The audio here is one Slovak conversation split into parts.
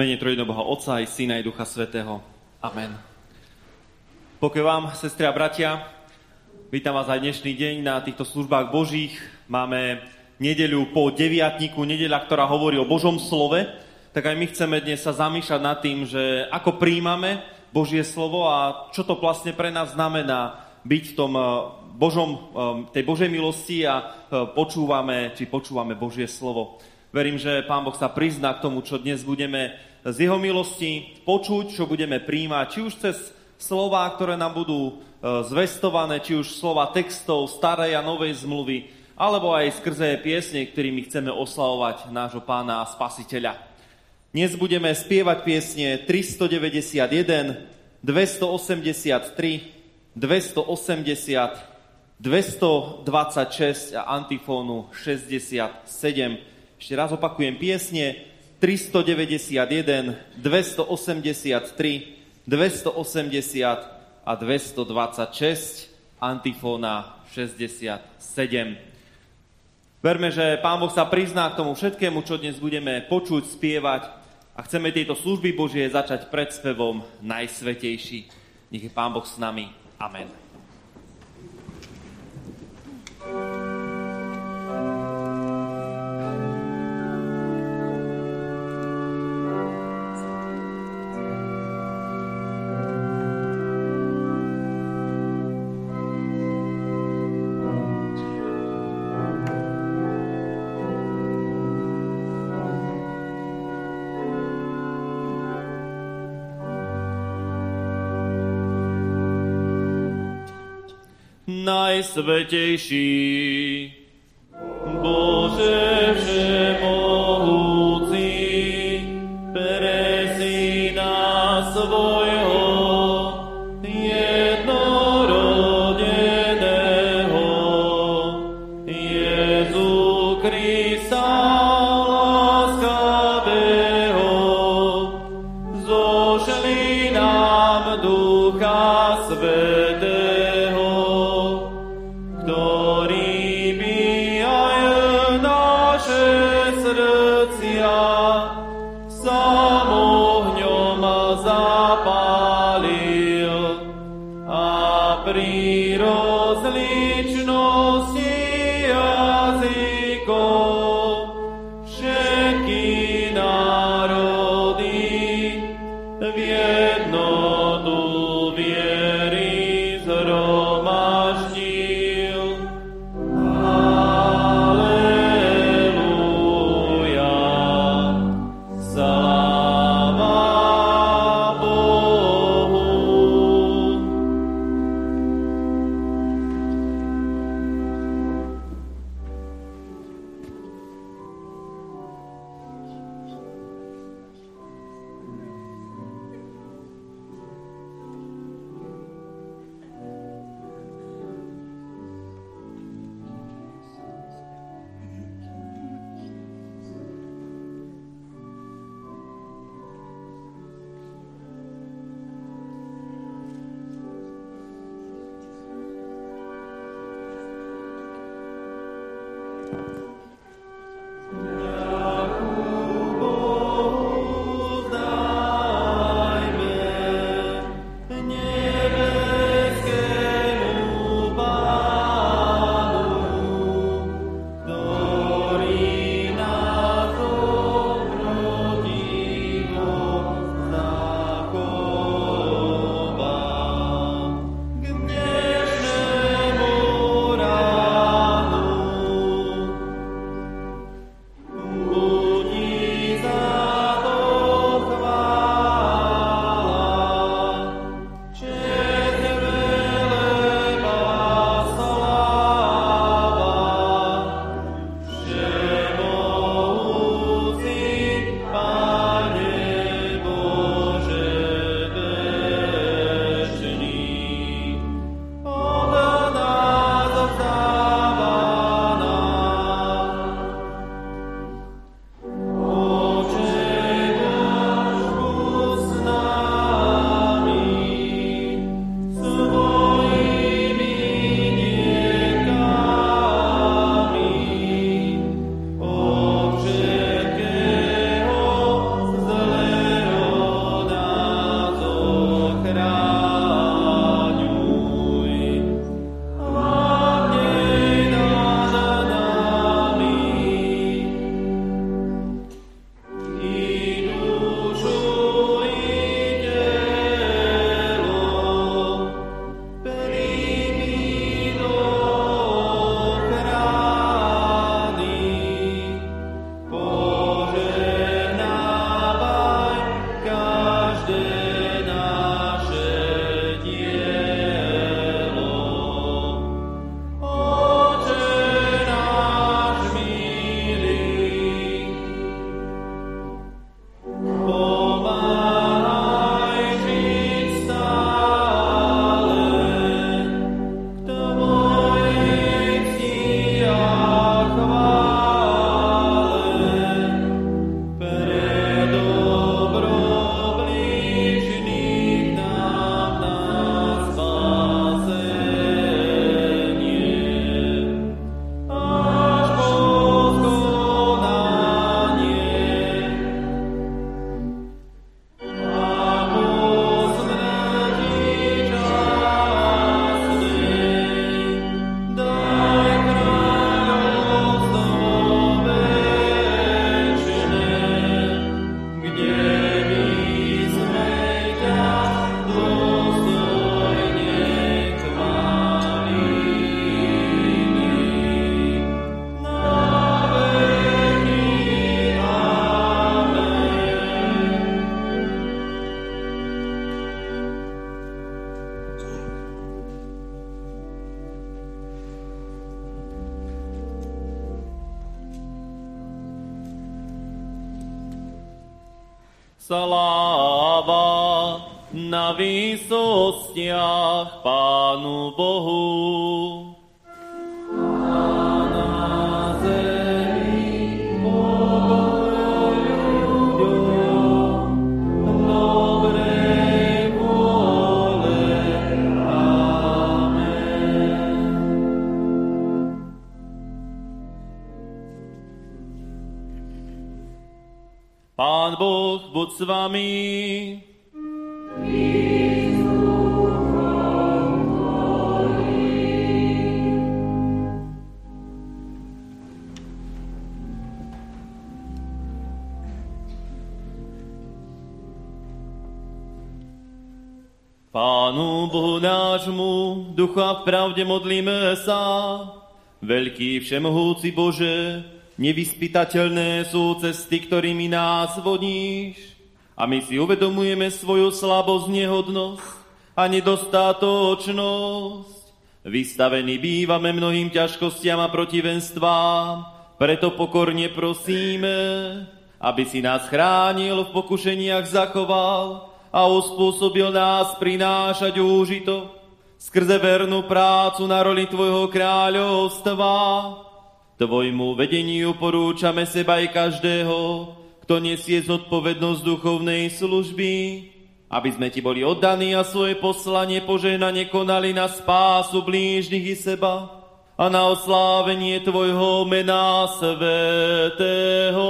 mene Trojnoboha Otca i Syna i Ducha Svetého. Amen. Pokoj vám, sestri a bratia. Vítam vás aj dnešný deň na týchto službách Božích. Máme nedeľu po deviatniku, nedeľa, ktorá hovorí o Božom slove. Tak aj my chceme dnes sa zamýšľať nad tým, že ako príjmame Božie slovo a čo to vlastne pre nás znamená byť v tom eh, Božom, eh, tej Božej milosti a eh, počúvame, či počúvame Božie slovo. Verím, že Pán Boh sa prizná k tomu, čo dnes budeme z Jeho milosti počuť, čo budeme príjmať, či už cez slova, ktoré nám budú e, zvestované, či už slova textov starej a novej zmluvy, alebo aj skrze piesne, ktorými chceme oslavovať nášho pána a spasiteľa. Dnes budeme spievať piesne 391, 283, 280, 226 a antifónu 67. Ešte raz opakujem piesne 391, 283, 280 a 226, antifóna 67. Verme, že Pán Boh sa prizná k tomu všetkému, čo dnes budeme počuť, spievať a chceme tieto služby Božie začať pred spevom Najsvetejší. Nech je Pán Boh s nami. Amen. Najsvetejší. Bože v pravde modlíme sa. Veľký všemohúci Bože, Nevyspytateľné sú cesty, ktorými nás vodíš a my si uvedomujeme svoju slabosť, nehodnosť a nedostatočnosť. Vystavení bývame mnohým ťažkostiam a protivenstvám, preto pokorne prosíme, aby si nás chránil v pokušeniach zachoval a uspôsobil nás prinášať úžito skrze vernú prácu na roli Tvojho kráľovstva Tvojmu vedeniu porúčame seba i každého, kto nesie zodpovednosť duchovnej služby, aby sme Ti boli oddaní a svoje poslanie požehnanie konali na spásu blížnych i seba a na oslávenie Tvojho mena svetého.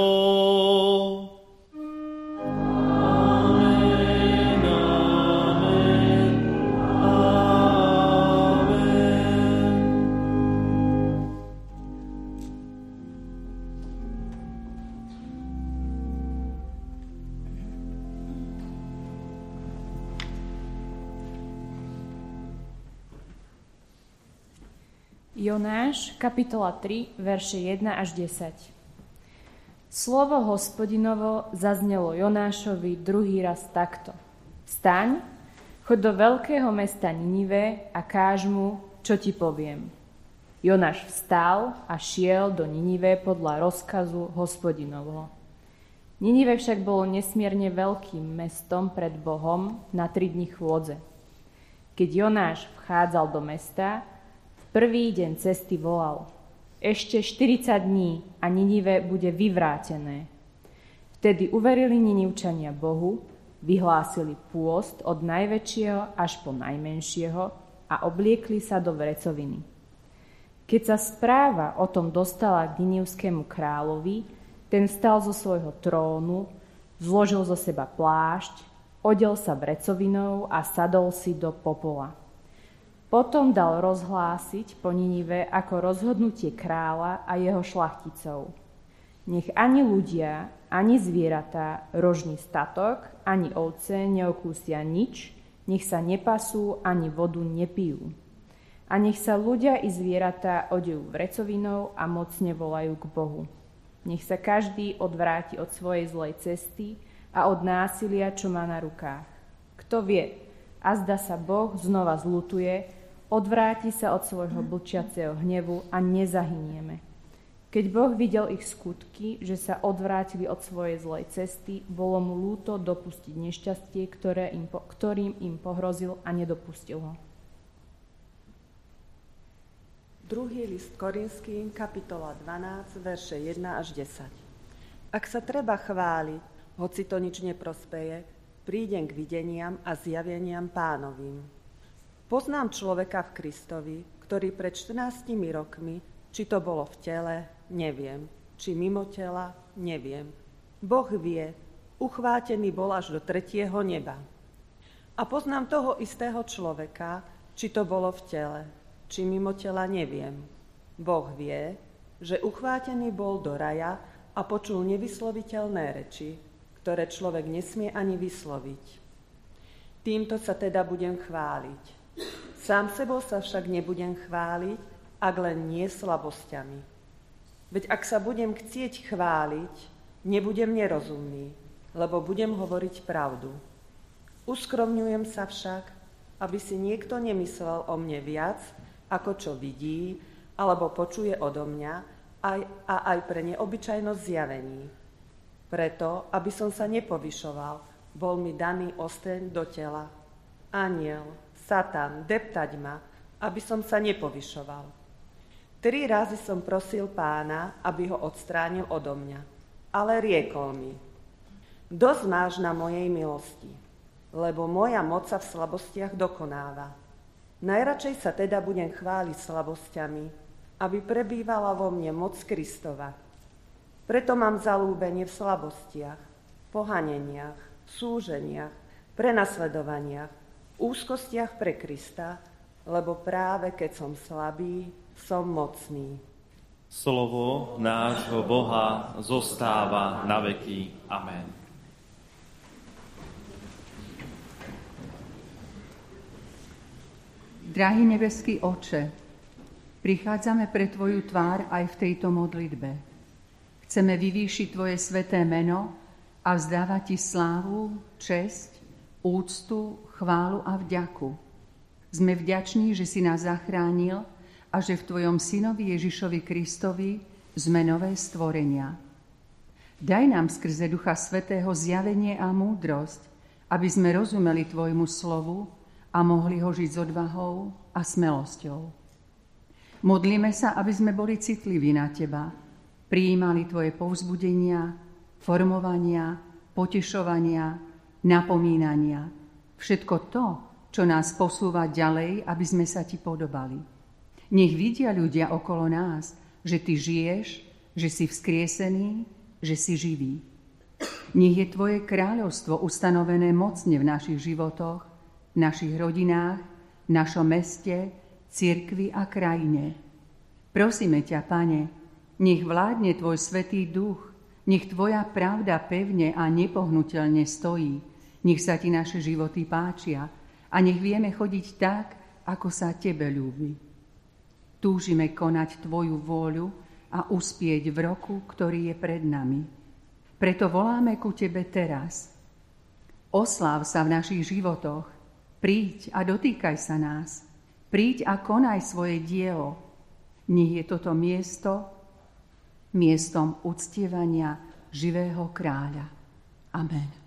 Jonáš, kapitola 3, verše 1 až 10. Slovo hospodinovo zaznelo Jonášovi druhý raz takto. Staň, choď do veľkého mesta Ninive a káž mu, čo ti poviem. Jonáš vstal a šiel do Ninive podľa rozkazu hospodinovho. Ninive však bolo nesmierne veľkým mestom pred Bohom na tri dni chôdze. Keď Jonáš vchádzal do mesta, Prvý deň cesty volal, ešte 40 dní a Ninive bude vyvrátené. Vtedy uverili Ninivčania Bohu, vyhlásili pôst od najväčšieho až po najmenšieho a obliekli sa do vrecoviny. Keď sa správa o tom dostala k Ninivskému kráľovi, ten vstal zo svojho trónu, zložil zo seba plášť, odel sa vrecovinou a sadol si do popola. Potom dal rozhlásiť po Ninive ako rozhodnutie kráľa a jeho šlachticov. Nech ani ľudia, ani zvieratá, rožný statok, ani ovce neokúsia nič, nech sa nepasú, ani vodu nepijú. A nech sa ľudia i zvieratá odejú vrecovinou a mocne volajú k Bohu. Nech sa každý odvráti od svojej zlej cesty a od násilia, čo má na rukách. Kto vie, a zda sa Boh znova zlutuje odvráti sa od svojho blčiaceho hnevu a nezahynieme. Keď Boh videl ich skutky, že sa odvrátili od svojej zlej cesty, bolo mu lúto dopustiť nešťastie, ktoré im, ktorým im pohrozil a nedopustil ho. Druhý list Korinským, kapitola 12, verše 1 až 10. Ak sa treba chváliť, hoci to nič neprospeje, prídem k videniam a zjaveniam pánovým Poznám človeka v Kristovi, ktorý pred 14 rokmi, či to bolo v tele, neviem, či mimo tela, neviem. Boh vie, uchvátený bol až do tretieho neba. A poznám toho istého človeka, či to bolo v tele, či mimo tela, neviem. Boh vie, že uchvátený bol do raja a počul nevysloviteľné reči, ktoré človek nesmie ani vysloviť. Týmto sa teda budem chváliť Sám sebou sa však nebudem chváliť, ak len nie slabosťami. Veď ak sa budem chcieť chváliť, nebudem nerozumný, lebo budem hovoriť pravdu. Uskromňujem sa však, aby si niekto nemyslel o mne viac, ako čo vidí, alebo počuje odo mňa, aj, a aj pre neobyčajnosť zjavení. Preto, aby som sa nepovyšoval, bol mi daný osteň do tela. Aniel, Satan, deptať ma, aby som sa nepovyšoval. Tri razy som prosil pána, aby ho odstránil odo mňa, ale riekol mi, dosť máš na mojej milosti, lebo moja moc sa v slabostiach dokonáva. Najradšej sa teda budem chváliť slabosťami, aby prebývala vo mne moc Kristova. Preto mám zalúbenie v slabostiach, pohaneniach, súženiach, prenasledovaniach, úzkostiach pre Krista, lebo práve keď som slabý, som mocný. Slovo nášho Boha zostáva na veky. Amen. Drahý nebeský oče, prichádzame pre Tvoju tvár aj v tejto modlitbe. Chceme vyvýšiť Tvoje sveté meno a vzdávať Ti slávu, česť, úctu, chválu a vďaku. Sme vďační, že si nás zachránil a že v Tvojom synovi Ježišovi Kristovi sme nové stvorenia. Daj nám skrze Ducha Svetého zjavenie a múdrosť, aby sme rozumeli Tvojmu slovu a mohli ho žiť s odvahou a smelosťou. Modlíme sa, aby sme boli citliví na Teba, prijímali Tvoje povzbudenia, formovania, potešovania, napomínania. Všetko to, čo nás posúva ďalej, aby sme sa Ti podobali. Nech vidia ľudia okolo nás, že Ty žiješ, že si vzkriesený, že si živý. Nech je Tvoje kráľovstvo ustanovené mocne v našich životoch, v našich rodinách, v našom meste, cirkvi a krajine. Prosíme ťa, Pane, nech vládne Tvoj svetý duch, nech Tvoja pravda pevne a nepohnutelne stojí, nech sa Ti naše životy páčia a nech vieme chodiť tak, ako sa Tebe ľúbi. Túžime konať Tvoju vôľu a uspieť v roku, ktorý je pred nami. Preto voláme ku Tebe teraz. Osláv sa v našich životoch. Príď a dotýkaj sa nás. Príď a konaj svoje dielo. Nech je toto miesto miestom uctievania živého kráľa. Amen.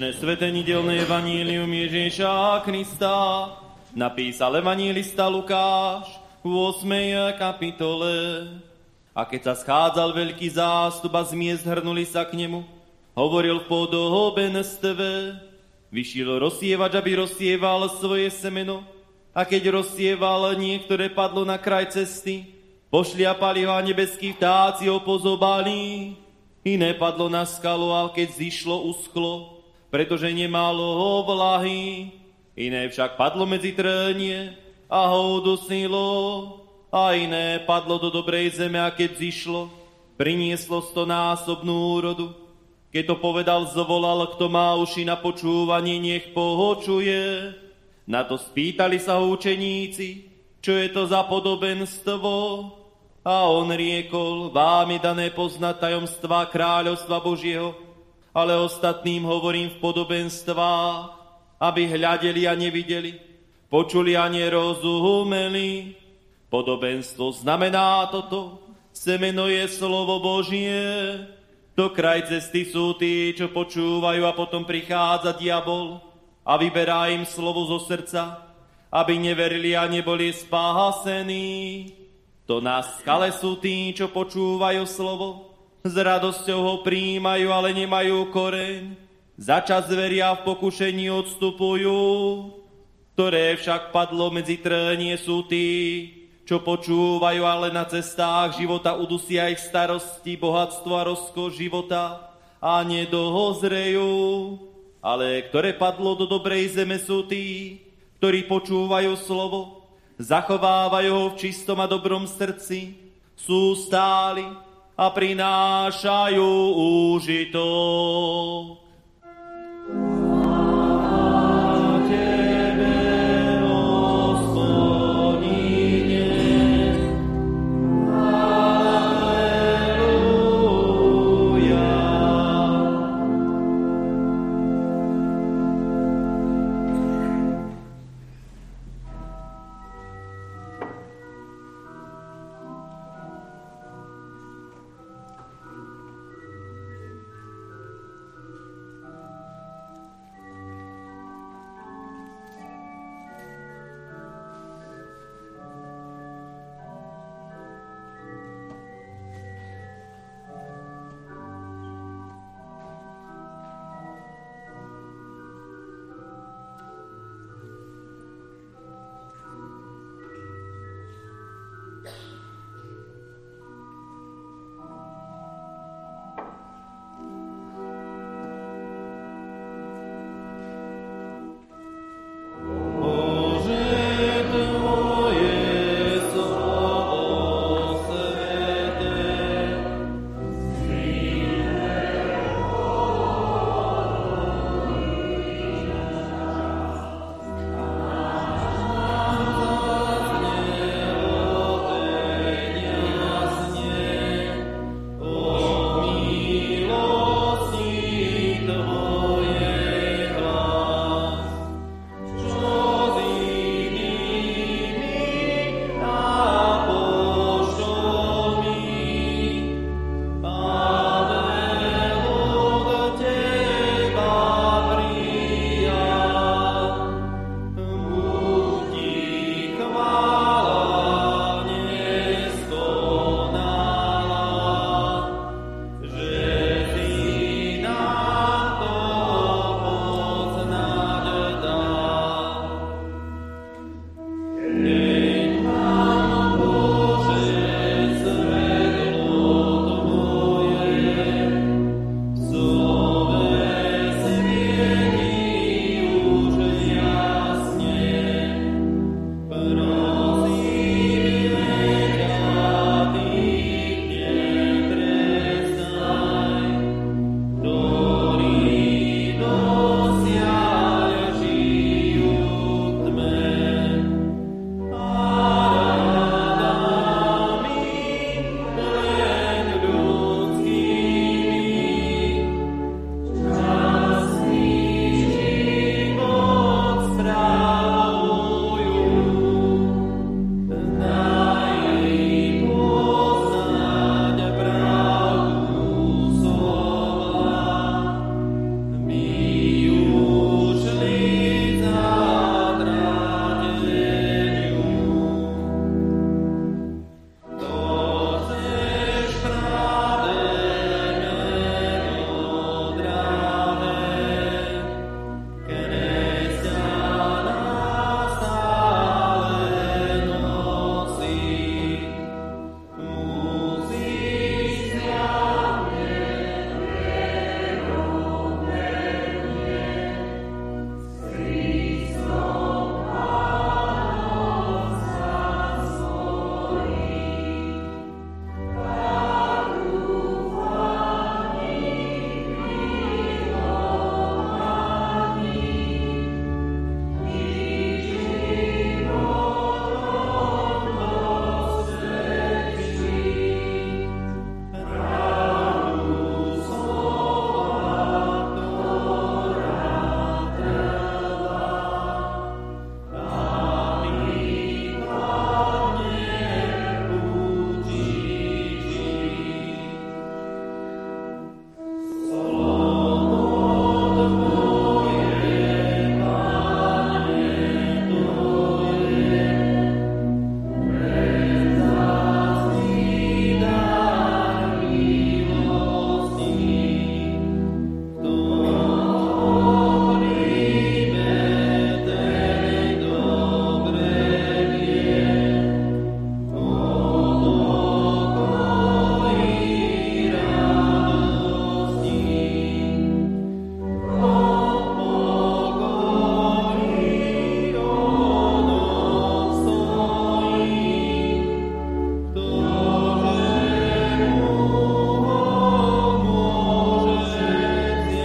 Dnešné sveté nedelné evanílium Ježíša Krista. Napísal evanílista Lukáš v 8. kapitole. A keď sa schádzal veľký zástup a z miest hrnuli sa k nemu, hovoril v podobenstve, vyšiel rozsievač, aby rozsieval svoje semeno, a keď rozsieval, niektoré padlo na kraj cesty, pošliapali ho a nebeskí vtáci ho pozobali, iné padlo na skalu, a keď zišlo, usklo, pretože nemalo vlahy. Iné však padlo medzi trnie a ho udusnilo. A iné padlo do dobrej zeme a keď zišlo, prinieslo stonásobnú úrodu. Keď to povedal, zvolal, kto má uši na počúvanie, nech pohočuje. Na to spýtali sa ho učeníci, čo je to za podobenstvo. A on riekol, vám je dané poznať tajomstva kráľovstva Božieho, ale ostatným hovorím v podobenstvách, aby hľadeli a nevideli, počuli a nerozumeli. Podobenstvo znamená toto, semeno je slovo Božie, do kraj cesty sú tí, čo počúvajú a potom prichádza diabol a vyberá im slovo zo srdca, aby neverili a neboli spásení. To na skale sú tí, čo počúvajú slovo, s radosťou ho príjmajú, ale nemajú koreň. Začas veria v pokušení odstupujú, ktoré však padlo medzi trnie sú tí, čo počúvajú, ale na cestách života udusia ich starosti, bohatstvo a rozko života a nedohozrejú. Ale ktoré padlo do dobrej zeme sú tí, ktorí počúvajú slovo, zachovávajú ho v čistom a dobrom srdci, sú stáli, a prinášajú úžitok.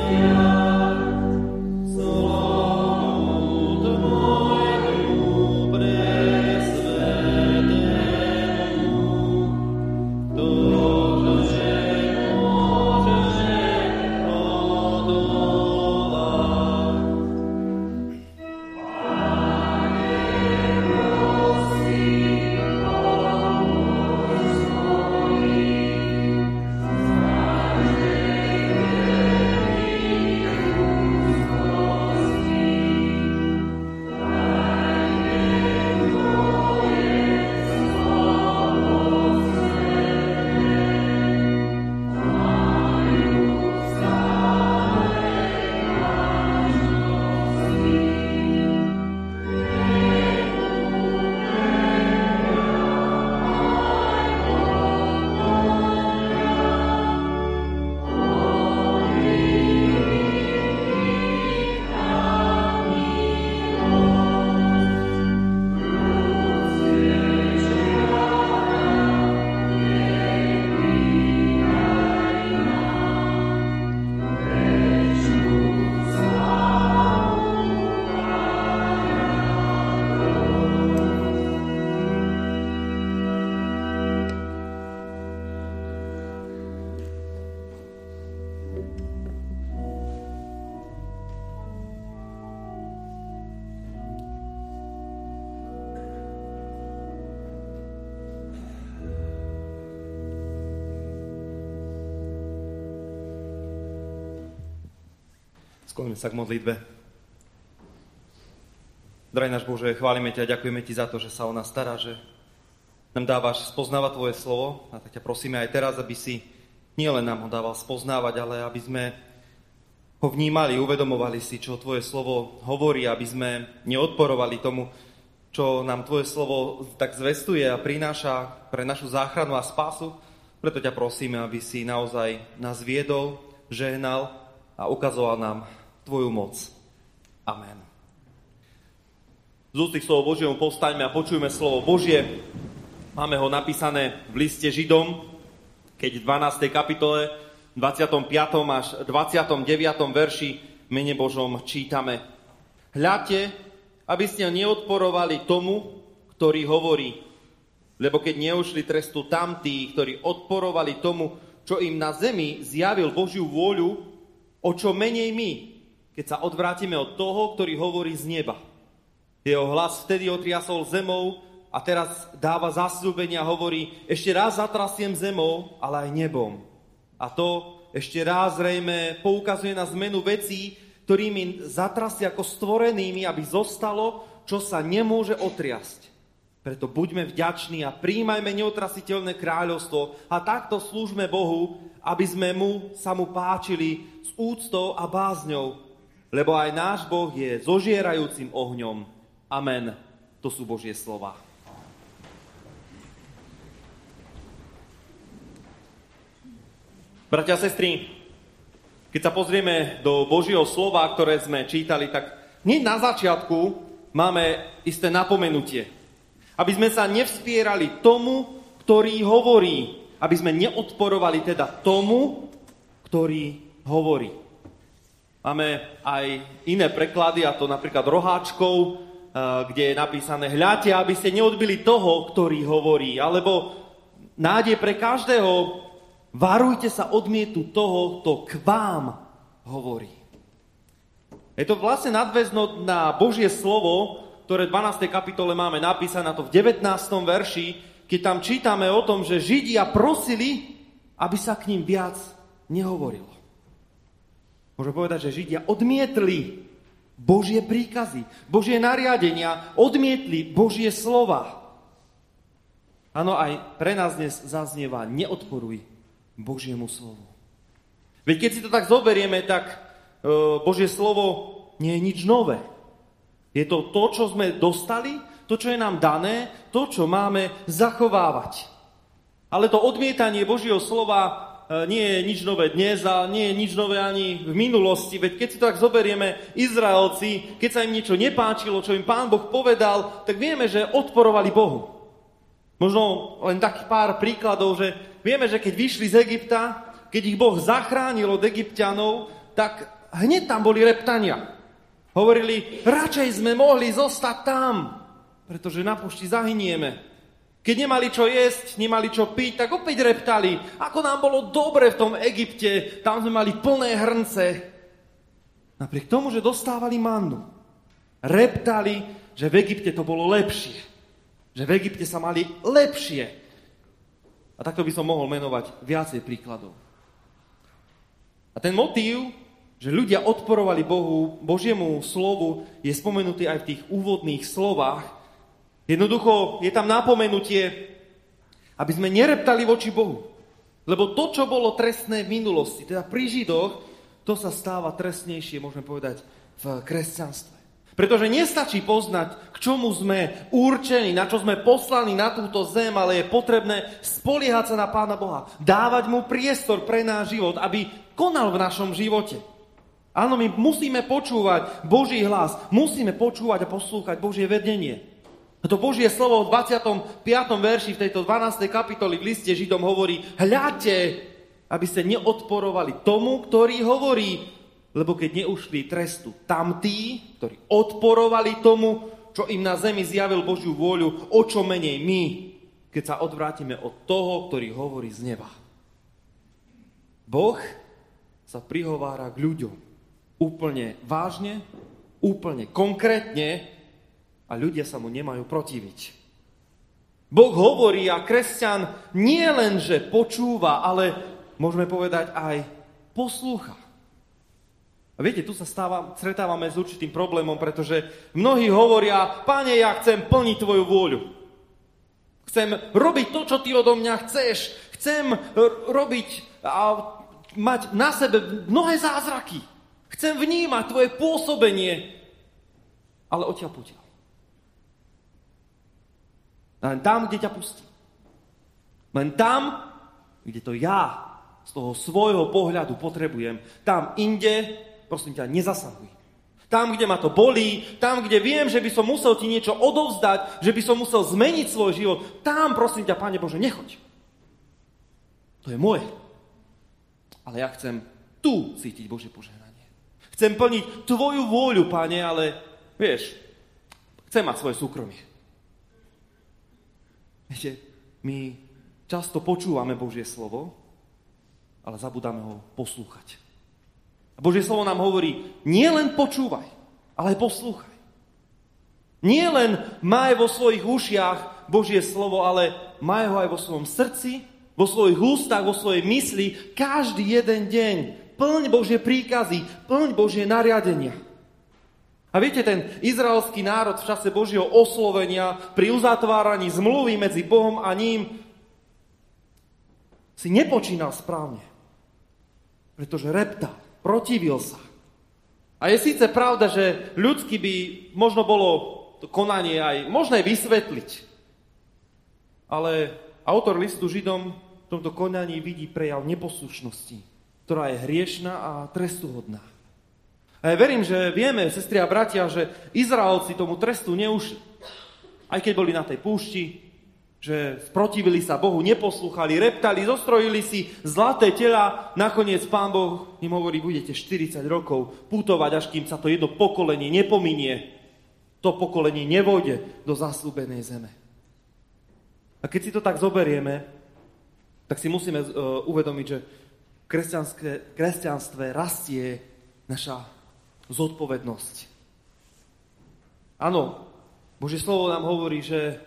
Amen. Skloňme sa k modlitbe. Draj náš Bože, chválime ťa a ďakujeme ti za to, že sa o nás stará, že nám dávaš spoznávať Tvoje slovo a tak ťa prosíme aj teraz, aby si nielen nám ho dával spoznávať, ale aby sme ho vnímali, uvedomovali si, čo Tvoje slovo hovorí, aby sme neodporovali tomu, čo nám Tvoje slovo tak zvestuje a prináša pre našu záchranu a spásu. Preto ťa prosíme, aby si naozaj nás viedol, žehnal a ukazoval nám Tvoju moc. Amen. Z ústých slov Božiemu povstaňme a počujme slovo Božie. Máme ho napísané v liste Židom, keď v 12. kapitole 25. až 29. verši mene Božom čítame. Hľadte, aby ste neodporovali tomu, ktorý hovorí, lebo keď neušli trestu tamtí, ktorí odporovali tomu, čo im na zemi zjavil Božiu vôľu, o čo menej my, keď sa odvrátime od toho, ktorý hovorí z neba. Jeho hlas vtedy otriasol zemou a teraz dáva zasľúbenia a hovorí, ešte raz zatrasiem zemou, ale aj nebom. A to ešte raz zrejme poukazuje na zmenu vecí, ktorými zatrasia ako stvorenými, aby zostalo, čo sa nemôže otriasť. Preto buďme vďační a príjmajme neotrasiteľné kráľovstvo a takto slúžme Bohu, aby sme mu, sa mu páčili s úctou a bázňou, lebo aj náš Boh je zožierajúcim ohňom. Amen. To sú Božie slova. Bratia a sestry, keď sa pozrieme do Božieho slova, ktoré sme čítali, tak hneď na začiatku máme isté napomenutie. Aby sme sa nevspierali tomu, ktorý hovorí. Aby sme neodporovali teda tomu, ktorý hovorí. Máme aj iné preklady, a to napríklad roháčkov, eh, kde je napísané hľadte, aby ste neodbili toho, ktorý hovorí. Alebo nádej pre každého, Varujte sa odmietu toho, kto k vám hovorí. Je to vlastne nadväzno na Božie slovo, ktoré v 12. kapitole máme napísané, na to v 19. verši, keď tam čítame o tom, že Židia prosili, aby sa k ním viac nehovorilo. Môžeme povedať, že Židia odmietli Božie príkazy, Božie nariadenia, odmietli Božie slova. Áno, aj pre nás dnes zaznieva, neodporuj Božiemu slovu. Veď keď si to tak zoberieme, tak e, Božie slovo nie je nič nové. Je to to, čo sme dostali, to, čo je nám dané, to, čo máme zachovávať. Ale to odmietanie Božieho slova nie je nič nové dnes a nie je nič nové ani v minulosti. Veď keď si to tak zoberieme, Izraelci, keď sa im niečo nepáčilo, čo im Pán Boh povedal, tak vieme, že odporovali Bohu. Možno len takých pár príkladov, že vieme, že keď vyšli z Egypta, keď ich Boh zachránil od egyptianov, tak hneď tam boli reptania. Hovorili, radšej sme mohli zostať tam, pretože na pušti zahynieme. Keď nemali čo jesť, nemali čo piť, tak opäť reptali. Ako nám bolo dobre v tom Egypte, tam sme mali plné hrnce. Napriek tomu, že dostávali mannu, reptali, že v Egypte to bolo lepšie že v Egypte sa mali lepšie. A takto by som mohol menovať viacej príkladov. A ten motív, že ľudia odporovali Bohu, Božiemu slovu, je spomenutý aj v tých úvodných slovách. Jednoducho je tam napomenutie, aby sme nereptali voči Bohu. Lebo to, čo bolo trestné v minulosti, teda pri Židoch, to sa stáva trestnejšie, môžeme povedať, v kresťanstve. Pretože nestačí poznať, k čomu sme určení, na čo sme poslaní na túto zem, ale je potrebné spoliehať sa na Pána Boha. Dávať mu priestor pre náš život, aby konal v našom živote. Áno, my musíme počúvať Boží hlas, musíme počúvať a poslúchať Božie vedenie. To Božie slovo v 25. verši v tejto 12. kapitoli v liste Židom hovorí, hľadte, aby ste neodporovali tomu, ktorý hovorí, lebo keď neušli trestu tam tí, ktorí odporovali tomu, čo im na zemi zjavil Božiu vôľu, o čo menej my, keď sa odvrátime od toho, ktorý hovorí z neba. Boh sa prihovára k ľuďom úplne vážne, úplne konkrétne a ľudia sa mu nemajú protiviť. Boh hovorí a kresťan nie len, že počúva, ale môžeme povedať aj poslúcha. A viete, tu sa stáva, stretávame s určitým problémom, pretože mnohí hovoria, páne, ja chcem plniť tvoju vôľu. Chcem robiť to, čo ty odo mňa chceš. Chcem robiť a mať na sebe mnohé zázraky. Chcem vnímať tvoje pôsobenie, ale odtiaľ potiaľ. Len tam, kde ťa pustí. Len tam, kde to ja z toho svojho pohľadu potrebujem. Tam inde prosím ťa, nezasahuj. Tam, kde ma to bolí, tam, kde viem, že by som musel ti niečo odovzdať, že by som musel zmeniť svoj život, tam, prosím ťa, Pane Bože, nechoď. To je moje. Ale ja chcem tu cítiť Bože požehnanie. Chcem plniť Tvoju vôľu, Pane, ale vieš, chcem mať svoje súkromie. Viete, my často počúvame Božie slovo, ale zabudáme ho poslúchať. A Božie slovo nám hovorí, nie len počúvaj, ale aj poslúchaj. Nie len maj vo svojich ušiach Božie slovo, ale maj ho aj vo svojom srdci, vo svojich ústach, vo svojej mysli, každý jeden deň. Plň Božie príkazy, plň Božie nariadenia. A viete, ten izraelský národ v čase Božieho oslovenia pri uzatváraní zmluvy medzi Bohom a ním si nepočínal správne, pretože reptal protivil sa. A je síce pravda, že ľudsky by možno bolo to konanie aj možné vysvetliť. Ale autor listu Židom v tomto konaní vidí prejav neposlušnosti, ktorá je hriešná a trestuhodná. A ja verím, že vieme, sestri a bratia, že Izraelci tomu trestu neušli. Aj keď boli na tej púšti, že sprotivili sa Bohu, neposlúchali, reptali, zostrojili si zlaté tela. Nakoniec pán Boh im hovorí, budete 40 rokov putovať, až kým sa to jedno pokolenie nepominie. To pokolenie nevojde do zaslúbenej zeme. A keď si to tak zoberieme, tak si musíme uh, uvedomiť, že v kresťanstve rastie naša zodpovednosť. Áno, Božie slovo nám hovorí, že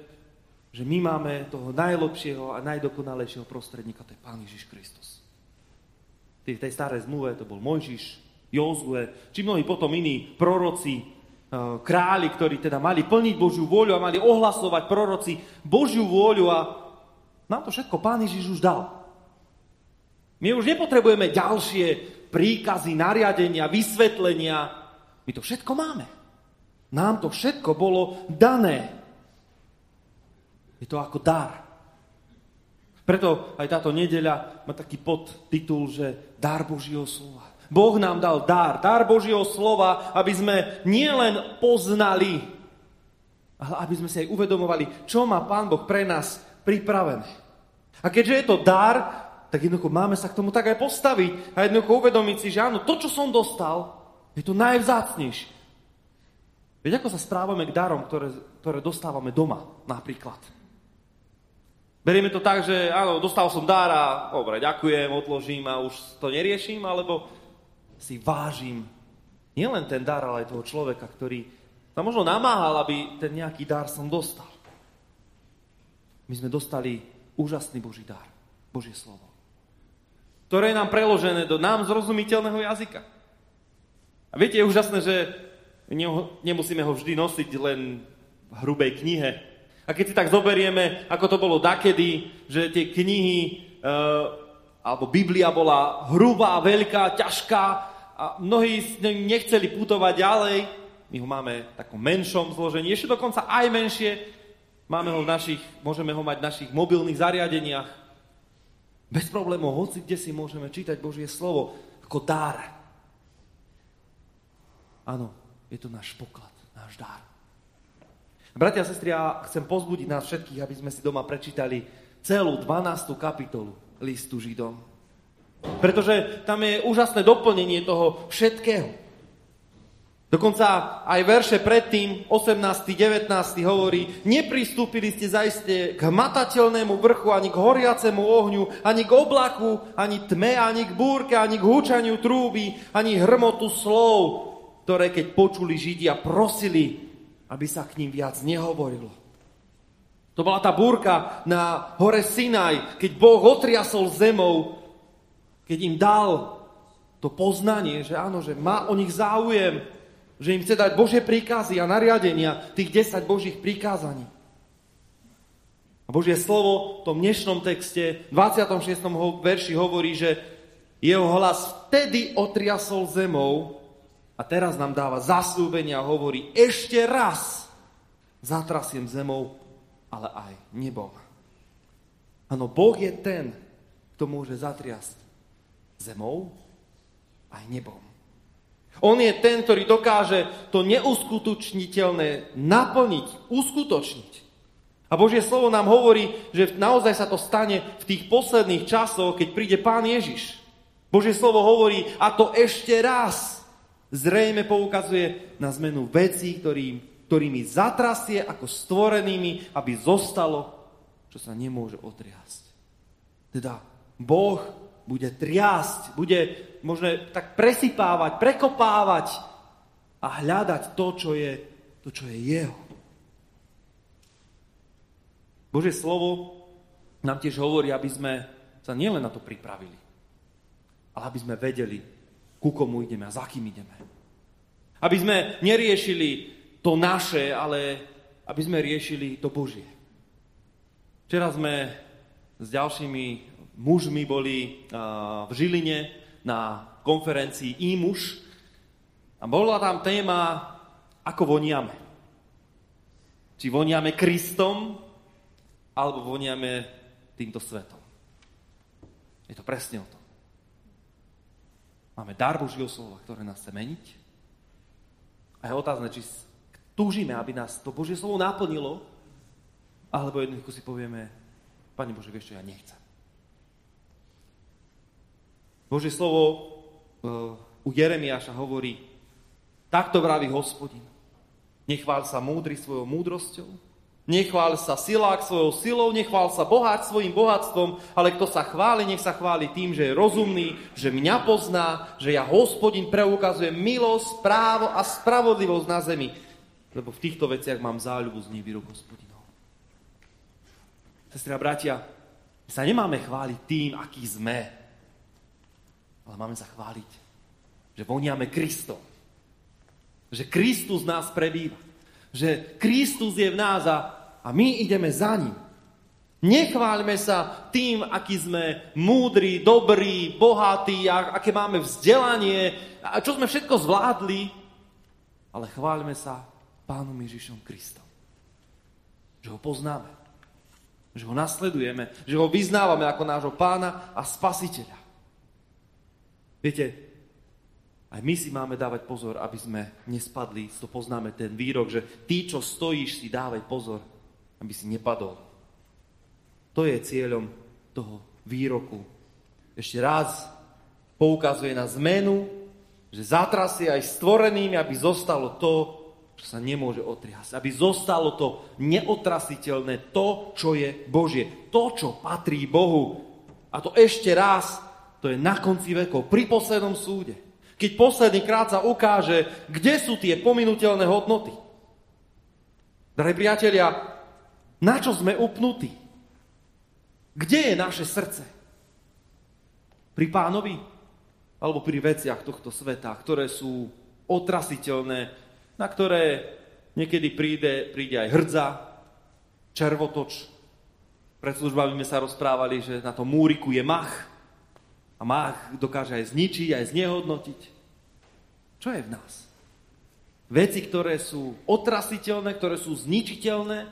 že my máme toho najlepšieho a najdokonalejšieho prostredníka, to je Pán Ježiš Kristus. V tej starej zmluve to bol Mojžiš, Jozue, či mnohí potom iní proroci, eh, králi, ktorí teda mali plniť Božiu vôľu a mali ohlasovať proroci Božiu vôľu a nám to všetko Pán Ježiš už dal. My už nepotrebujeme ďalšie príkazy, nariadenia, vysvetlenia. My to všetko máme. Nám to všetko bolo dané. Je to ako dar. Preto aj táto nedeľa má taký podtitul, že dar Božieho slova. Boh nám dal dar, dar Božieho slova, aby sme nielen poznali, ale aby sme si aj uvedomovali, čo má Pán Boh pre nás pripravené. A keďže je to dar, tak jednoducho máme sa k tomu tak aj postaviť a jednoducho uvedomiť si, že áno, to, čo som dostal, je to najvzácnejšie. Veď ako sa správame k darom, ktoré, ktoré dostávame doma napríklad. Berieme to tak, že áno, dostal som dar a dobre, ďakujem, odložím a už to neriešim, alebo si vážim nielen ten dar, ale aj toho človeka, ktorý sa možno namáhal, aby ten nejaký dar som dostal. My sme dostali úžasný Boží dar, Božie slovo, ktoré je nám preložené do nám zrozumiteľného jazyka. A viete, je úžasné, že nemusíme ho vždy nosiť len v hrubej knihe, a keď si tak zoberieme, ako to bolo dakedy, že tie knihy, e, alebo Biblia bola hrubá, veľká, ťažká a mnohí nechceli putovať ďalej, my ho máme v takom menšom zložení, ešte dokonca aj menšie, máme ho v našich, môžeme ho mať v našich mobilných zariadeniach. Bez problémov, hoci kde si môžeme čítať Božie slovo ako dar. Áno, je to náš poklad, náš dar. Bratia a sestri, ja chcem pozbudiť nás všetkých, aby sme si doma prečítali celú 12. kapitolu listu Židom. Pretože tam je úžasné doplnenie toho všetkého. Dokonca aj verše predtým, 18. 19. hovorí, nepristúpili ste zaiste k hmatateľnému vrchu, ani k horiacemu ohňu, ani k oblaku, ani tme, ani k búrke, ani k húčaniu trúby, ani hrmotu slov, ktoré keď počuli Židia, prosili aby sa k ním viac nehovorilo. To bola tá búrka na hore Sinaj, keď Boh otriasol zemou, keď im dal to poznanie, že áno, že má o nich záujem, že im chce dať Božie príkazy a nariadenia, tých 10 Božích prikázaní. A Božie slovo v tom dnešnom texte, v 26. verši hovorí, že jeho hlas vtedy otriasol zemou a teraz nám dáva zasľúbenia a hovorí, ešte raz zatrasiem zemou, ale aj nebom. Áno, Boh je ten, kto môže zatriasť zemou aj nebom. On je ten, ktorý dokáže to neuskutočniteľné naplniť, uskutočniť. A Božie slovo nám hovorí, že naozaj sa to stane v tých posledných časoch, keď príde Pán Ježiš. Božie slovo hovorí, a to ešte raz zrejme poukazuje na zmenu vecí, ktorým, ktorými zatrasie ako stvorenými, aby zostalo, čo sa nemôže otriasť. Teda Boh bude triasť, bude možno tak presypávať, prekopávať a hľadať to, čo je, to, čo je jeho. Bože slovo nám tiež hovorí, aby sme sa nielen na to pripravili, ale aby sme vedeli, ku komu ideme a za kým ideme. Aby sme neriešili to naše, ale aby sme riešili to Božie. Včera sme s ďalšími mužmi boli v Žiline na konferencii IMUŠ a bola tam téma, ako voniame. Či voniame Kristom, alebo voniame týmto svetom. Je to presne o tom. Máme dar Božieho slova, ktoré nás chce meniť. A je otázne, či túžime, aby nás to Božie slovo naplnilo, alebo jednoducho si povieme, Pane Bože, vieš čo, ja nechcem. Božie slovo uh, u Jeremiáša hovorí, takto vraví hospodin. Nechvál sa múdry svojou múdrosťou, nechvál sa silák svojou silou, nechvál sa boháč svojim bohatstvom, ale kto sa chváli, nech sa chváli tým, že je rozumný, že mňa pozná, že ja hospodin preukazujem milosť, právo a spravodlivosť na zemi. Lebo v týchto veciach mám záľubu z výrok hospodinov. Sestri a bratia, my sa nemáme chváliť tým, aký sme, ale máme sa chváliť, že voniame Kristom. Že Kristus nás prebýva. Že Kristus je v nás a, a my ideme za ním. Nechváľme sa tým, aký sme múdri, dobrí, bohatí, aké máme vzdelanie, a čo sme všetko zvládli, ale chváľme sa Pánom Ježišom Kristom. Že ho poznáme, že ho nasledujeme, že ho vyznávame ako nášho pána a spasiteľa. Viete, aj my si máme dávať pozor, aby sme nespadli, to poznáme ten výrok, že ty, čo stojíš, si dávaj pozor, aby si nepadol. To je cieľom toho výroku. Ešte raz poukazuje na zmenu, že zatrasie aj stvorenými, aby zostalo to, čo sa nemôže otriasť. Aby zostalo to neotrasiteľné, to, čo je Božie. To, čo patrí Bohu. A to ešte raz to je na konci vekov, pri poslednom súde. Keď posledný krát sa ukáže, kde sú tie pominutelné hodnoty. Drahí priatelia, na čo sme upnutí? Kde je naše srdce? Pri pánovi? Alebo pri veciach tohto sveta, ktoré sú otrasiteľné, na ktoré niekedy príde, príde aj hrdza, červotoč. Pred službami sme sa rozprávali, že na tom múriku je mach, a má dokáže aj zničiť, aj znehodnotiť. Čo je v nás? Veci, ktoré sú otrasiteľné, ktoré sú zničiteľné,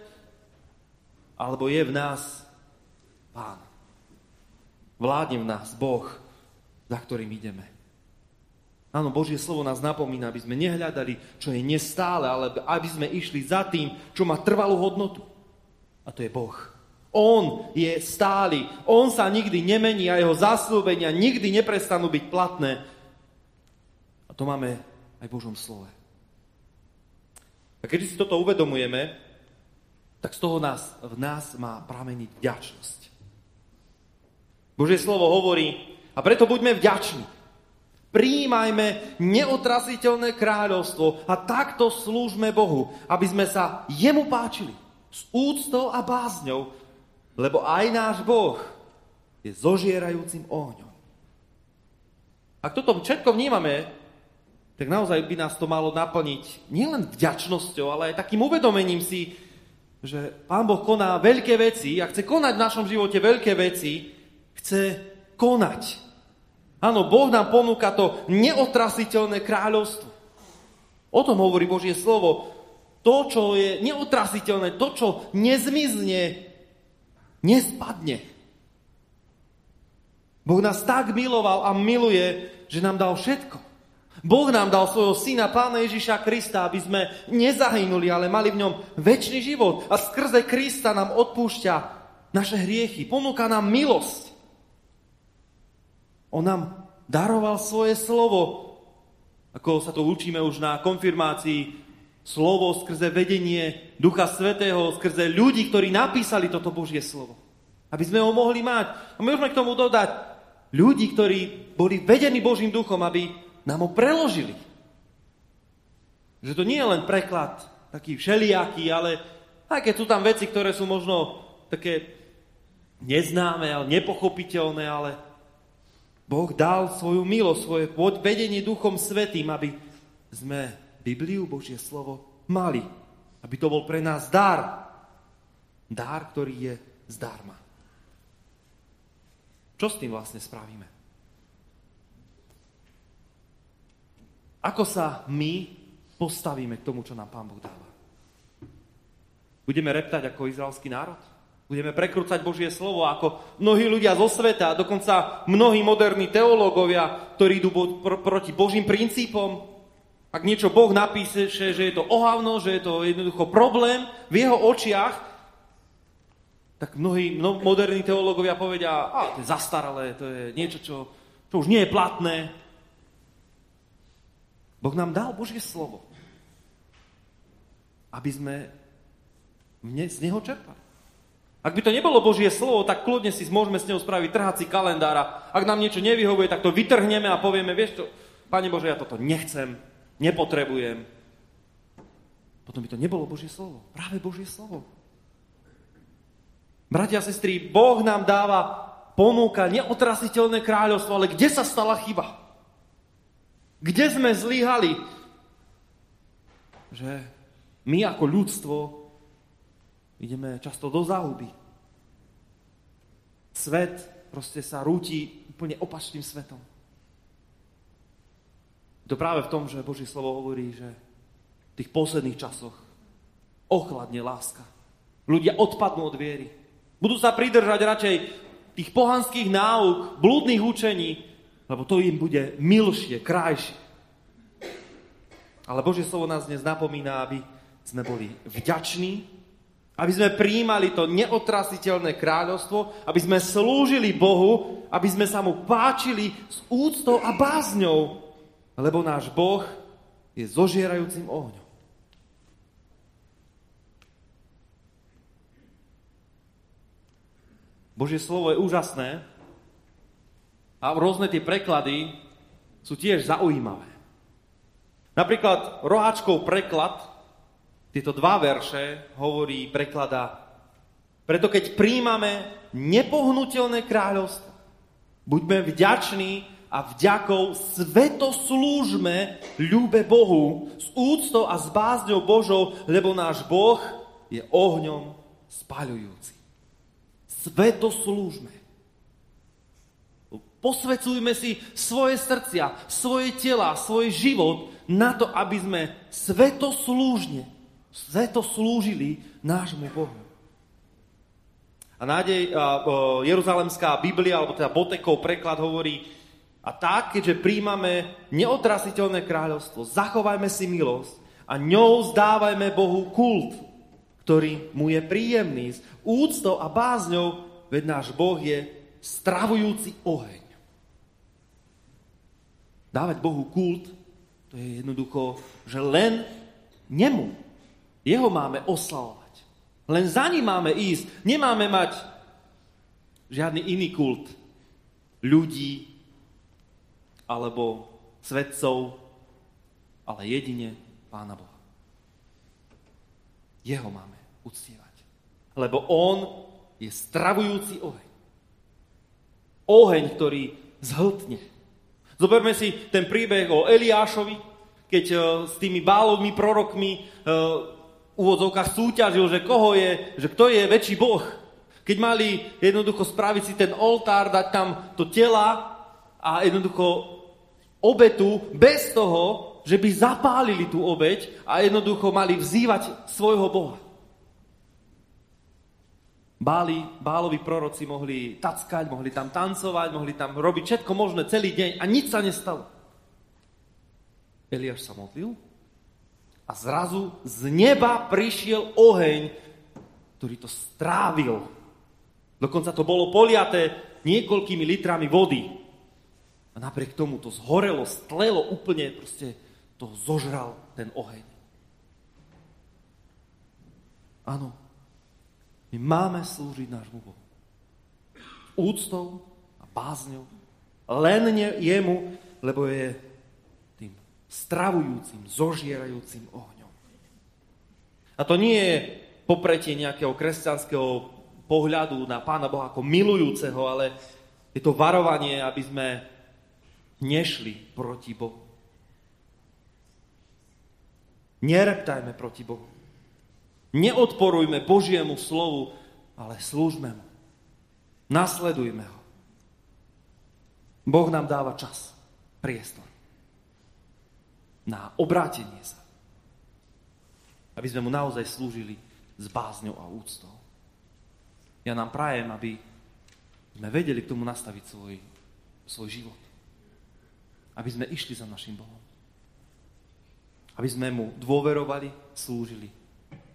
alebo je v nás Pán. Vládne v nás Boh, za ktorým ideme. Áno, Božie slovo nás napomína, aby sme nehľadali, čo je nestále, ale aby sme išli za tým, čo má trvalú hodnotu. A to je Boh. On je stály. On sa nikdy nemení a jeho zaslúbenia nikdy neprestanú byť platné. A to máme aj v Božom slove. A keď si toto uvedomujeme, tak z toho nás, v nás má prameniť vďačnosť. Božie slovo hovorí, a preto buďme vďační. Príjmajme neotrasiteľné kráľovstvo a takto slúžme Bohu, aby sme sa jemu páčili s úctou a bázňou, lebo aj náš Boh je zožierajúcim ohňom. Ak toto všetko vnímame, tak naozaj by nás to malo naplniť nielen vďačnosťou, ale aj takým uvedomením si, že Pán Boh koná veľké veci a chce konať v našom živote veľké veci, chce konať. Áno, Boh nám ponúka to neotrasiteľné kráľovstvo. O tom hovorí Božie slovo. To, čo je neotrasiteľné, to, čo nezmizne, nespadne. Boh nás tak miloval a miluje, že nám dal všetko. Boh nám dal svojho syna, pána Ježiša Krista, aby sme nezahynuli, ale mali v ňom väčší život. A skrze Krista nám odpúšťa naše hriechy. Ponúka nám milosť. On nám daroval svoje slovo, ako sa to učíme už na konfirmácii, slovo skrze vedenie Ducha Svetého, skrze ľudí, ktorí napísali toto Božie slovo. Aby sme ho mohli mať. A môžeme k tomu dodať ľudí, ktorí boli vedení Božím duchom, aby nám ho preložili. Že to nie je len preklad taký všelijaký, ale aj keď sú tam veci, ktoré sú možno také neznáme, ale nepochopiteľné, ale Boh dal svoju milosť, svoje vedenie Duchom Svetým, aby sme Bibliu, Božie slovo, mali. Aby to bol pre nás dar. Dar, ktorý je zdarma. Čo s tým vlastne spravíme? Ako sa my postavíme k tomu, čo nám Pán Boh dáva? Budeme reptať ako izraelský národ? Budeme prekrúcať Božie slovo ako mnohí ľudia zo sveta, dokonca mnohí moderní teológovia, ktorí idú pr- proti Božím princípom. Ak niečo Boh napíše, že je to ohavno, že je to jednoducho problém v jeho očiach, tak mnohí mno, moderní teológovia povedia, a to je zastaralé, to je niečo, čo, čo už nie je platné. Boh nám dal Božie slovo, aby sme z neho čerpali. Ak by to nebolo Božie slovo, tak kľudne si môžeme s neho spraviť trhací kalendára. Ak nám niečo nevyhovuje, tak to vytrhneme a povieme, vieš čo, Pane Bože, ja toto nechcem, nepotrebujem. Potom by to nebolo Božie slovo. Práve Božie slovo. Bratia a sestry, Boh nám dáva, ponúka neotrasiteľné kráľovstvo, ale kde sa stala chyba? Kde sme zlyhali? Že my ako ľudstvo ideme často do záhuby. Svet proste sa rúti úplne opačným svetom. To práve v tom, že Boží slovo hovorí, že v tých posledných časoch ochladne láska. Ľudia odpadnú od viery. Budú sa pridržať radšej tých pohanských náuk, blúdnych učení, lebo to im bude milšie, krajšie. Ale Božie slovo nás dnes napomína, aby sme boli vďační, aby sme prijímali to neotrasiteľné kráľovstvo, aby sme slúžili Bohu, aby sme sa mu páčili s úctou a bázňou, lebo náš Boh je zožierajúcim ohňom. Božie slovo je úžasné a rôzne tie preklady sú tiež zaujímavé. Napríklad roháčkov preklad, tieto dva verše hovorí, preklada preto keď príjmame nepohnutelné kráľovstvo, buďme vďační a vďakou sveto slúžme ľúbe Bohu s úctou a s bázňou Božou, lebo náš Boh je ohňom spaľujúci. Sveto slúžme. Posvecujme si svoje srdcia, svoje tela, svoj život na to, aby sme sveto slúžne, sveto slúžili nášmu Bohu. A nádej, a, o, Jeruzalemská Biblia, alebo teda Botekov preklad hovorí, a tak, keďže príjmame neotrasiteľné kráľovstvo, zachovajme si milosť a ňou zdávajme Bohu kult, ktorý mu je príjemný, s úctou a bázňou, veď náš Boh je stravujúci oheň. Dávať Bohu kult, to je jednoducho, že len nemu, jeho máme oslavovať. Len za ním máme ísť. Nemáme mať žiadny iný kult ľudí alebo svetcov, ale jedine Pána Boha. Jeho máme uctievať. Lebo On je stravujúci oheň. Oheň, ktorý zhltne. Zoberme si ten príbeh o Eliášovi, keď uh, s tými bálovými prorokmi v úvodzovkách súťažil, že koho je, že kto je väčší boh. Keď mali jednoducho spraviť si ten oltár, dať tam to tela a jednoducho obetu bez toho, že by zapálili tú obeť a jednoducho mali vzývať svojho Boha. Báli, bálovi proroci mohli tackať, mohli tam tancovať, mohli tam robiť všetko možné celý deň a nič sa nestalo. Eliáš sa modlil a zrazu z neba prišiel oheň, ktorý to strávil. Dokonca to bolo poliaté niekoľkými litrami vody. A napriek tomu to zhorelo, stlelo úplne, proste to zožral ten oheň. Áno, my máme slúžiť nášmu Bohu. Úctou a bázňou. Len jemu, lebo je tým stravujúcim, zožierajúcim ohňom. A to nie je popretie nejakého kresťanského pohľadu na Pána Boha ako milujúceho, ale je to varovanie, aby sme nešli proti Bohu. Nereptajme proti Bohu. Neodporujme Božiemu slovu, ale slúžme mu. Nasledujme ho. Boh nám dáva čas, priestor na obrátenie sa. Aby sme mu naozaj slúžili s bázňou a úctou. Ja nám prajem, aby sme vedeli k tomu nastaviť svoj, svoj život. Aby sme išli za našim Bohom. Aby sme mu dôverovali, slúžili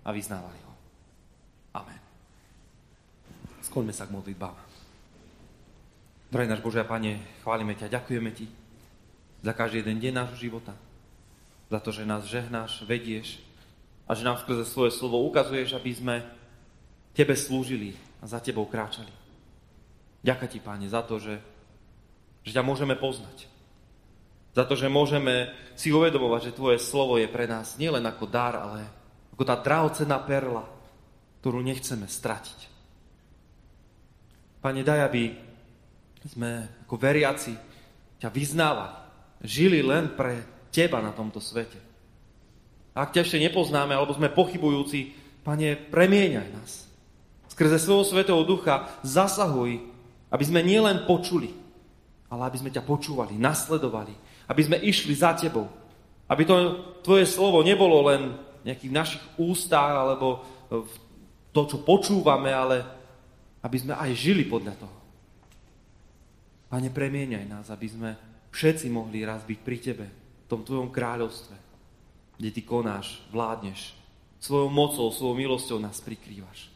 a vyznávali ho. Amen. Skloňme sa k modlitbám. Drahý náš Bože a Pane, chválime ťa, ďakujeme Ti za každý jeden deň nášho života, za to, že nás žehnáš, vedieš a že nám skrze svoje slovo ukazuješ, aby sme Tebe slúžili a za Tebou kráčali. Ďakujem Ti, Páne, za to, že, že ťa môžeme poznať. Za to, že môžeme si uvedomovať, že Tvoje slovo je pre nás nielen ako dar, ale ako tá drahocená perla, ktorú nechceme stratiť. Pane, daj, aby sme ako veriaci ťa vyznávali, žili len pre Teba na tomto svete. Ak ťa ešte nepoznáme, alebo sme pochybujúci, Pane, premieňaj nás. Skrze svojho svetého ducha zasahuj, aby sme nielen počuli, ale aby sme ťa počúvali, nasledovali, aby sme išli za Tebou. Aby to Tvoje slovo nebolo len nejakých našich ústach alebo v to, čo počúvame, ale aby sme aj žili podľa toho. Pane, premieňaj nás, aby sme všetci mohli raz byť pri Tebe, v tom Tvojom kráľovstve, kde Ty konáš, vládneš, svojou mocou, svojou milosťou nás prikrývaš.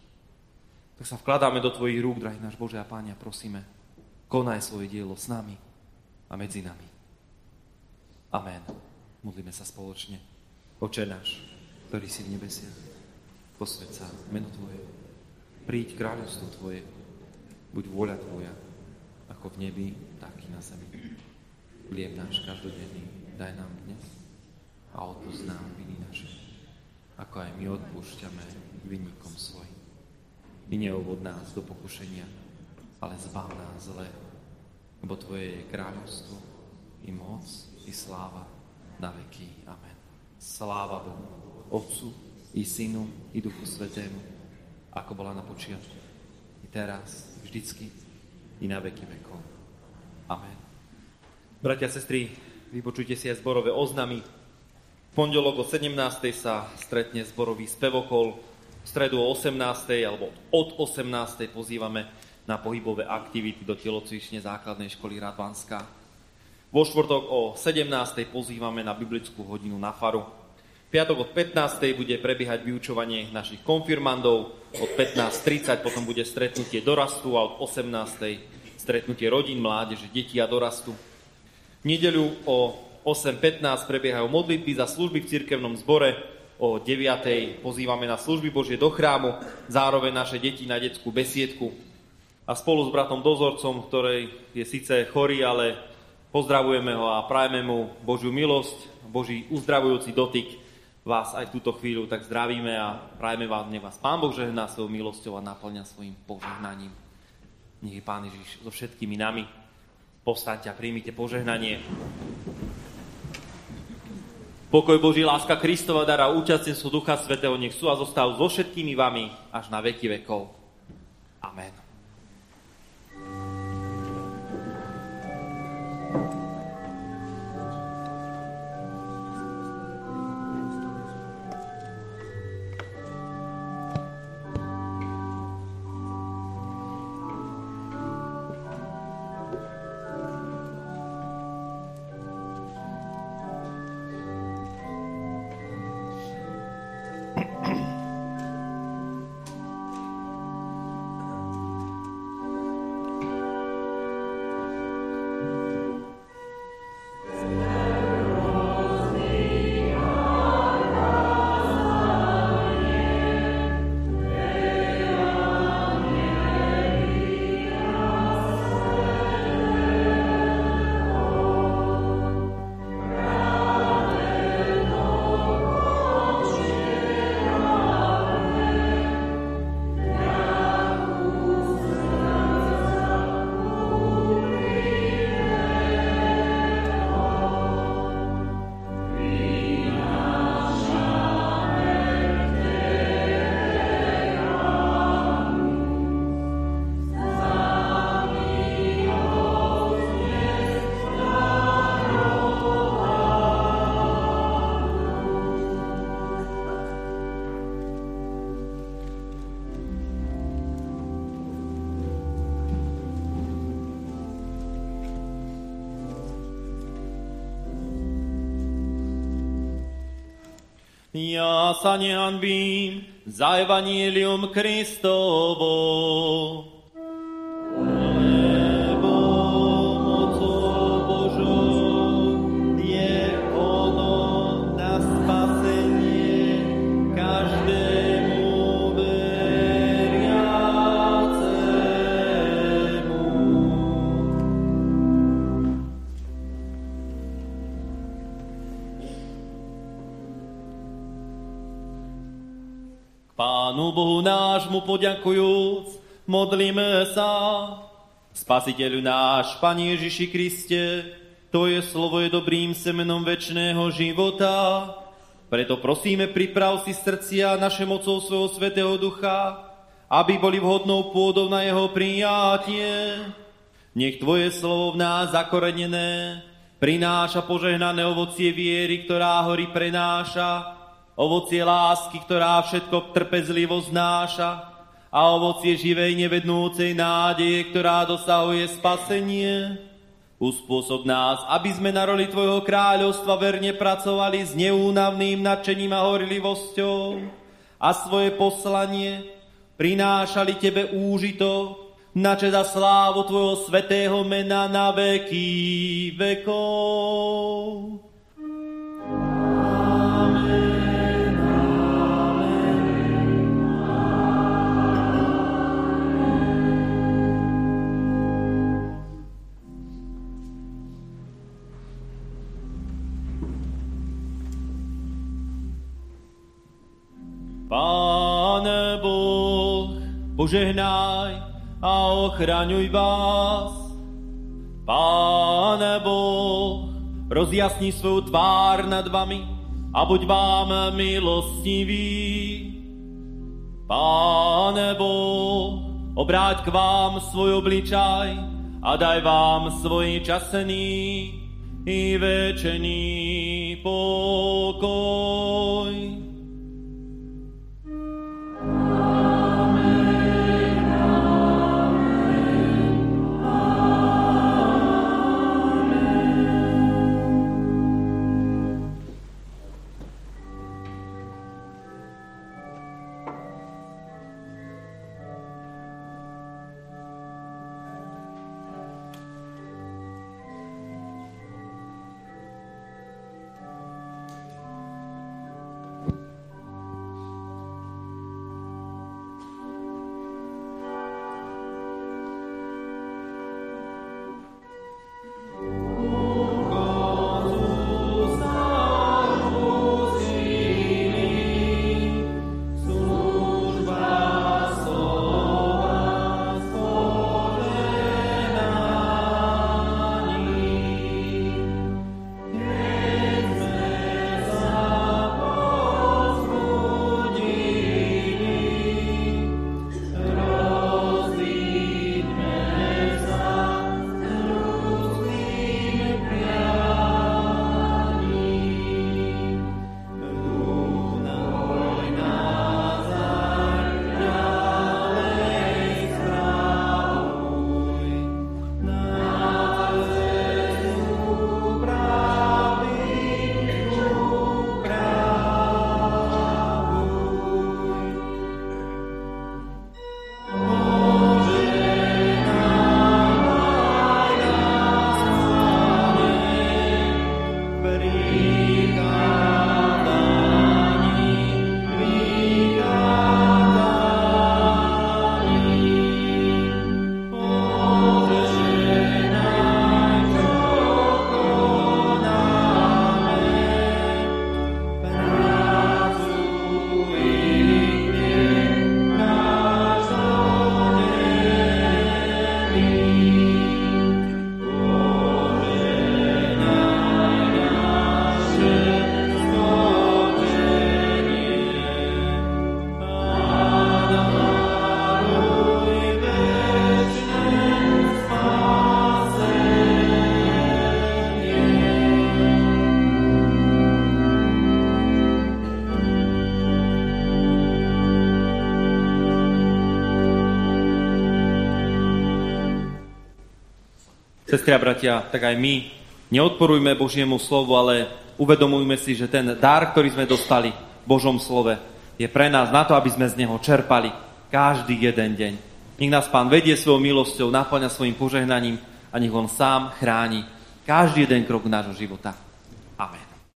Tak sa vkladáme do Tvojich rúk, drahý náš Bože a Páne, a prosíme, konaj svoje dielo s nami a medzi nami. Amen. Modlíme sa spoločne. Oče náš, ktorý si v nebesiach. Posved sa meno Tvoje. Príď kráľovstvo Tvoje. Buď vôľa Tvoja, ako v nebi, tak i na zemi. Chlieb náš každodenný daj nám dnes a odpúsť nám viny naše, ako aj my odpúšťame vinníkom svojim. I neovod nás do pokušenia, ale zbav nás zle, lebo Tvoje je kráľovstvo, i moc, i sláva na veky. Amen. Sláva Bohu. Otcu i Synu i Duchu Svetému, ako bola na počiatku, i teraz, vždycky, i na veky vekov. Amen. Bratia a sestry, vypočujte si aj zborové oznamy. V pondelok o 17. sa stretne zborový spevokol, v stredu o 18. alebo od 18. pozývame na pohybové aktivity do telocvične základnej školy Radvanská. Vo štvrtok o 17. pozývame na biblickú hodinu na faru piatok od 15. bude prebiehať vyučovanie našich konfirmandov, od 15.30 potom bude stretnutie dorastu a od 18. stretnutie rodín, mládeže, detí a dorastu. V nedeľu o 8.15 prebiehajú modlitby za služby v cirkevnom zbore, o 9.00 pozývame na služby Božie do chrámu, zároveň naše deti na detskú besiedku. A spolu s bratom dozorcom, ktorý je síce chorý, ale pozdravujeme ho a prajeme mu Božiu milosť, Boží uzdravujúci dotyk vás aj túto chvíľu tak zdravíme a prajeme vám, nech vás Pán Boh žehná svojou milosťou a naplňa svojim požehnaním. Nech je Pán Ježiš so všetkými nami Povstaňte a príjmite požehnanie. Pokoj Boží, láska Kristova dara, účastnenstvo Ducha Svetého, nech sú a zostávajú so všetkými vami až na veky vekov. Amen. Ja sa nehanbím za Evangelium Kristovo. Nášmu poďakujúc, modlíme sa. Spasiteľu náš, Pane Ježiši Kriste, Tvoje slovo je dobrým semenom väčšného života. Preto prosíme, priprav si srdcia naše mocou svojho Svetého Ducha, aby boli vhodnou pôdou na jeho prijatie. Nech Tvoje slovo v nás zakorenené prináša požehnané ovocie viery, ktorá hory prenáša, ovocie lásky, ktorá všetko trpezlivo znáša a ovocie živej nevednúcej nádeje, ktorá dosahuje spasenie. Uspôsob nás, aby sme na roli Tvojho kráľovstva verne pracovali s neúnavným nadšením a horlivosťou a svoje poslanie prinášali Tebe úžitok na čest a slávu Tvojho svetého mena na veky vekov. Požehnaj a ochraňuj vás. Pane Boh, rozjasni svoju tvár nad vami a buď vám milostivý. Pane Boh, obráť k vám svoj obličaj a daj vám svoj časený i večený pokoj. Sestri a bratia, tak aj my neodporujme Božiemu slovu, ale uvedomujme si, že ten dar, ktorý sme dostali v Božom slove, je pre nás na to, aby sme z neho čerpali každý jeden deň. Nech nás Pán vedie svojou milosťou, naplňa svojim požehnaním a nech On sám chráni každý jeden krok nášho života.